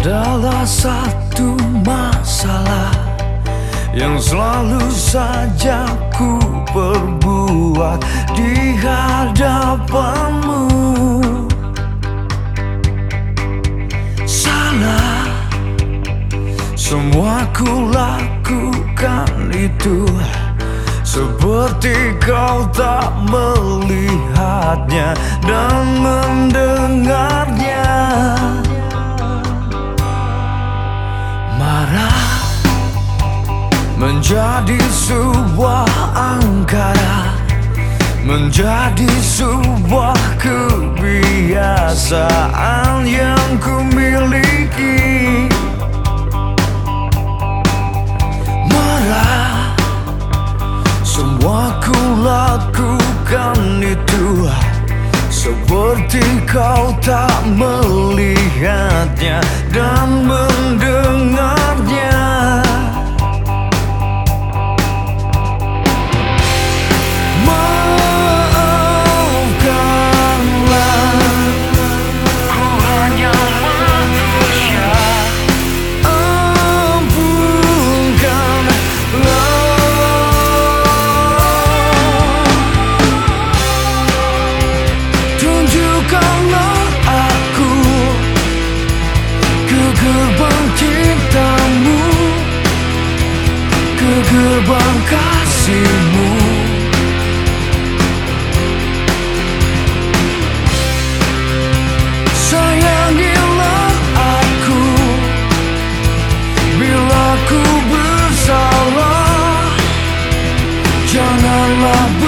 adalah satu masalah yang selalu saja ku perbuat di hadapanmu. Salah, semua ku lakukan itu. Seperti kau tak melihatnya dan mendengarnya menjadi sebuah angkara. Menjadi sebuah kebiasaan yang ku miliki Marah. Semua ku lakukan itu. Seperti kau tak melihatnya dan mendengarnya alone